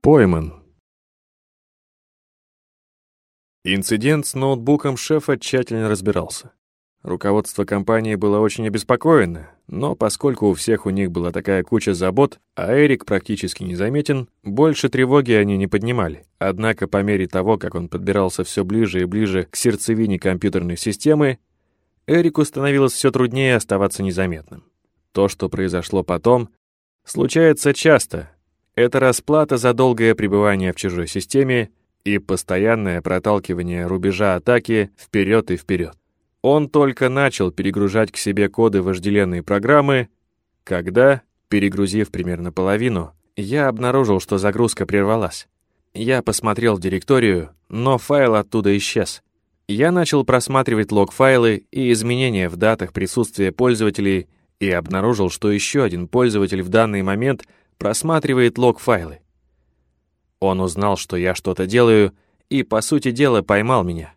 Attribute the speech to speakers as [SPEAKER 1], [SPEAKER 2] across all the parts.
[SPEAKER 1] Пойман. Инцидент с ноутбуком шефа тщательно разбирался. Руководство компании было очень обеспокоено, но поскольку у всех у них была такая куча забот, а Эрик практически незаметен, больше тревоги они не поднимали. Однако по мере того, как он подбирался все ближе и ближе к сердцевине компьютерной системы, Эрику становилось все труднее оставаться незаметным. То, что произошло потом, случается часто. Это расплата за долгое пребывание в чужой системе и постоянное проталкивание рубежа атаки вперед и вперед. Он только начал перегружать к себе коды вожделенной программы, когда, перегрузив примерно половину, я обнаружил, что загрузка прервалась. Я посмотрел в директорию, но файл оттуда исчез. Я начал просматривать лог-файлы и изменения в датах присутствия пользователей и обнаружил, что еще один пользователь в данный момент просматривает лог-файлы. Он узнал, что я что-то делаю, и, по сути дела, поймал меня.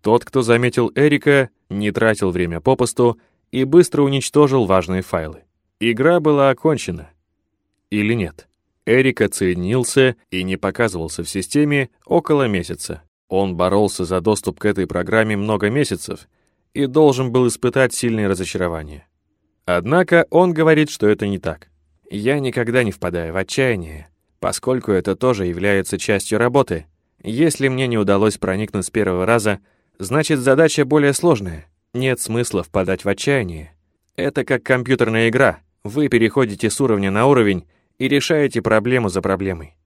[SPEAKER 1] Тот, кто заметил Эрика, не тратил время попусту и быстро уничтожил важные файлы. Игра была окончена. Или нет? Эрик оценился и не показывался в системе около месяца. Он боролся за доступ к этой программе много месяцев и должен был испытать сильное разочарование. Однако он говорит, что это не так. Я никогда не впадаю в отчаяние, поскольку это тоже является частью работы. Если мне не удалось проникнуть с первого раза, Значит, задача более сложная. Нет смысла впадать в отчаяние. Это как компьютерная игра. Вы переходите с уровня на уровень и решаете проблему за проблемой.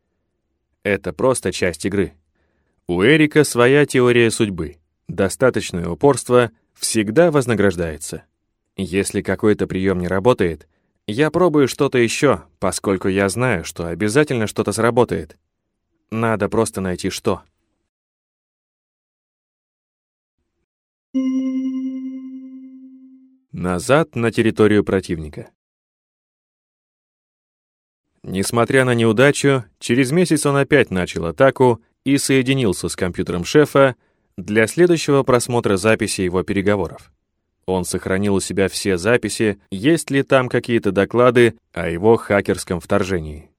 [SPEAKER 1] Это просто часть игры. У Эрика своя теория судьбы. Достаточное упорство всегда вознаграждается. Если какой-то прием не работает, я пробую что-то еще, поскольку я знаю, что обязательно что-то сработает. Надо просто найти что. Назад на территорию противника. Несмотря на неудачу, через месяц он опять начал атаку и соединился с компьютером шефа для следующего просмотра записи его переговоров. Он сохранил у себя все записи, есть ли там какие-то доклады о его хакерском вторжении.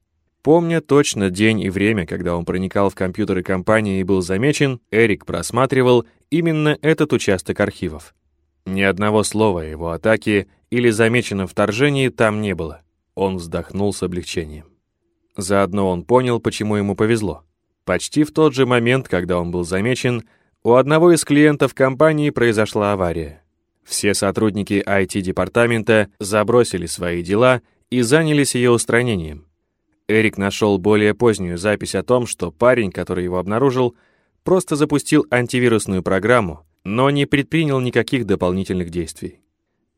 [SPEAKER 1] Помня точно день и время, когда он проникал в компьютеры компании и был замечен, Эрик просматривал именно этот участок архивов. Ни одного слова о его атаке или замеченном вторжении там не было. Он вздохнул с облегчением. Заодно он понял, почему ему повезло. Почти в тот же момент, когда он был замечен, у одного из клиентов компании произошла авария. Все сотрудники IT-департамента забросили свои дела и занялись ее устранением. Эрик нашел более позднюю запись о том, что парень, который его обнаружил, просто запустил антивирусную программу, но не предпринял никаких дополнительных действий.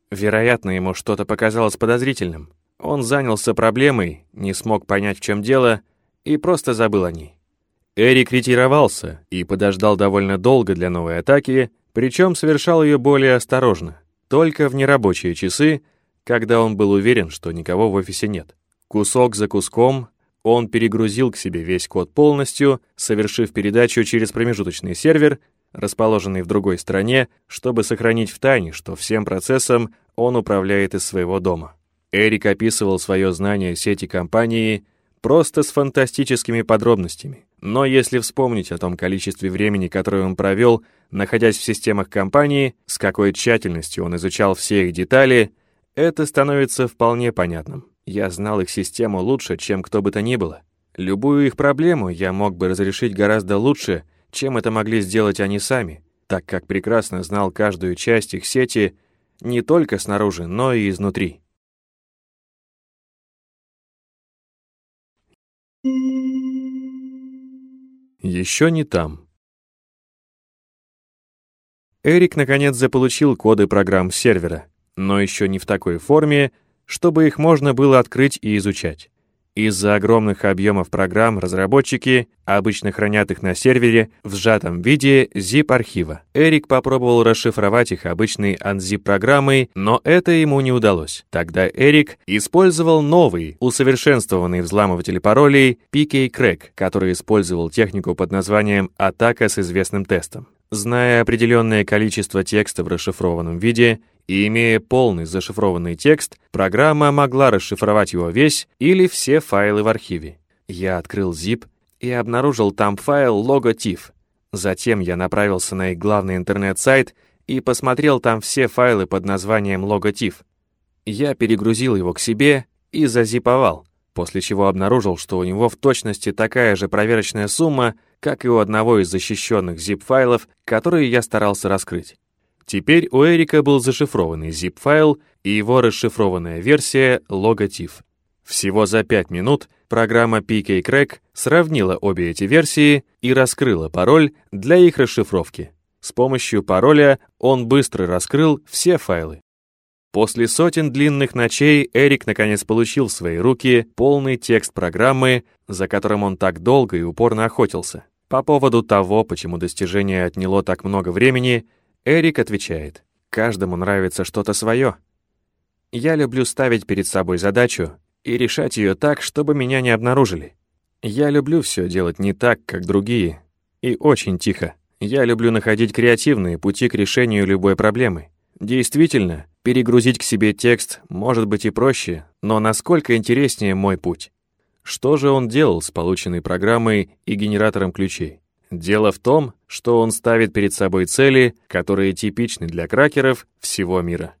[SPEAKER 1] Вероятно, ему что-то показалось подозрительным. Он занялся проблемой, не смог понять, в чем дело, и просто забыл о ней. Эрик ретировался и подождал довольно долго для новой атаки, причем совершал ее более осторожно, только в нерабочие часы, когда он был уверен, что никого в офисе нет. Кусок за куском он перегрузил к себе весь код полностью, совершив передачу через промежуточный сервер расположенный в другой стране, чтобы сохранить в тайне, что всем процессом он управляет из своего дома. Эрик описывал свое знание сети компании просто с фантастическими подробностями. Но если вспомнить о том количестве времени, которое он провел, находясь в системах компании, с какой тщательностью он изучал все их детали, это становится вполне понятным. Я знал их систему лучше, чем кто бы то ни было. Любую их проблему я мог бы разрешить гораздо лучше, чем это могли сделать они сами, так как прекрасно знал каждую часть их сети не только снаружи, но и изнутри. Еще не там. Эрик наконец заполучил коды программ сервера, но еще не в такой форме, чтобы их можно было открыть и изучать. Из-за огромных объемов программ разработчики обычно хранят их на сервере в сжатом виде zip-архива. Эрик попробовал расшифровать их обычной unzip-программой, но это ему не удалось. Тогда Эрик использовал новый, усовершенствованный взламыватель паролей PK-Crack, который использовал технику под названием «атака с известным тестом». Зная определенное количество текста в расшифрованном виде и имея полный зашифрованный текст, программа могла расшифровать его весь или все файлы в архиве. Я открыл zip и обнаружил там файл logotif. Затем я направился на их главный интернет-сайт и посмотрел там все файлы под названием logotif. Я перегрузил его к себе и зазиповал, после чего обнаружил, что у него в точности такая же проверочная сумма, как и у одного из защищенных zip-файлов, которые я старался раскрыть. Теперь у Эрика был зашифрованный zip-файл и его расшифрованная версия логотив. Всего за 5 минут программа PK Crack сравнила обе эти версии и раскрыла пароль для их расшифровки. С помощью пароля он быстро раскрыл все файлы. После сотен длинных ночей Эрик наконец получил в свои руки полный текст программы, за которым он так долго и упорно охотился. По поводу того, почему достижение отняло так много времени, Эрик отвечает, «Каждому нравится что-то свое. Я люблю ставить перед собой задачу и решать ее так, чтобы меня не обнаружили. Я люблю все делать не так, как другие, и очень тихо. Я люблю находить креативные пути к решению любой проблемы. Действительно, Перегрузить к себе текст может быть и проще, но насколько интереснее мой путь. Что же он делал с полученной программой и генератором ключей? Дело в том, что он ставит перед собой цели, которые типичны для кракеров всего мира.